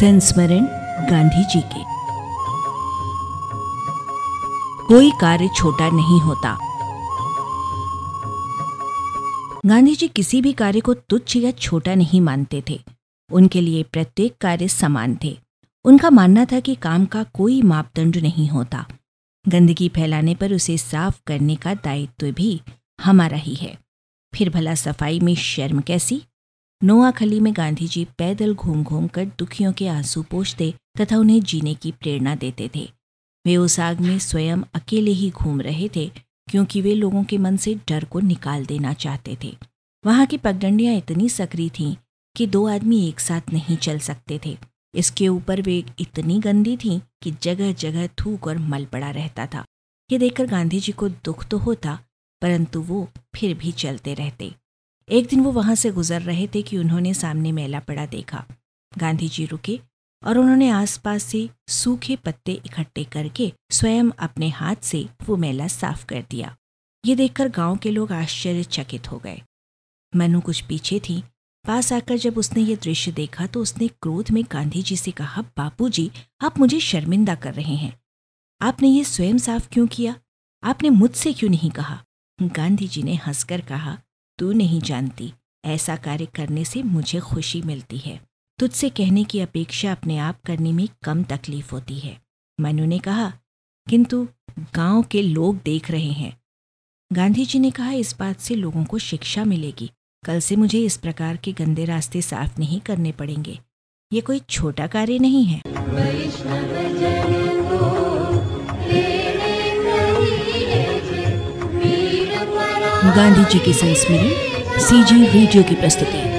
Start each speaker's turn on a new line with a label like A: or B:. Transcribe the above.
A: संस्मरण गांधी जी के। कोई कार्य छोटा नहीं होता। गांधी जी किसी भी कार्य को तुच्छ या छोटा नहीं मानते थे। उनके लिए प्रत्येक कार्य समान थे। उनका मानना था कि काम का कोई मापदंड नहीं होता। गंदगी फैलाने पर उसे साफ़ करने का दायित्व भी हमारा ही है। फिर भला सफ़ाई में शर्म कैसी? नोआखली में गांधी जी पैदल घूम घूम कर दुखियों के आँसू पोषते तथा उन्हें जीने की प्रेरणा देते थे। वे उस आग में स्वयं अकेले ही घूम रहे थे, क्योंकि वे लोगों के मन से डर को निकाल देना चाहते थे। वहाँ की पगडंडियाँ इतनी सक्रिय थीं कि दो आदमी एक साथ नहीं चल सकते थे। इसके ऊपर वे इतनी गंदी थीं कि जगह जगह थूक और मल पड़ा रहता था। ये देखकर गांधी जी को दुख तो होता, परंतु वो फिर भी चलते रहते। एक दिन वो वहाँ से गुजर रहे थे कि उन्होंने सामने मेला पड़ा देखा। गांधी जी रुके और उन्होंने आसपास से सूखे पत्ते इकट्ठे करके स्वयं अपने हाथ से वो मेला साफ़ कर दिया। ये देखकर गाँव के लोग आश्चर्यचकित हो गए। मनु कुछ पीछे थी। पास आकर जब उसने ये दृश्य देखा तो उसने क्रोध में गांधी जी से कहा बापू जी आप मुझे शर्मिंदा कर रहे हैं। आपने ये स्वयं साफ़ क्यों किया? आपने मुझसे क्यों नहीं कहा? गांधी जी ने हंसकर कहा तू नहीं जानती। ऐसा कार्य करने से मुझे खुशी मिलती है। तुझसे कहने की अपेक्षा अपने आप करने में कम तकलीफ़ होती है। मनु ने कहा, किंतु गाँव के लोग देख रहे हैं। गांधी जी ने कहा, इस बात से लोगों को शिक्षा मिलेगी। कल से मुझे इस प्रकार के गंदे रास्ते साफ़ नहीं करने पड़ेंगे। ये कोई छोटा कार्य नहीं है। गांधी जी की संस्मरण सीजी वीडियो की प्रस्तुति।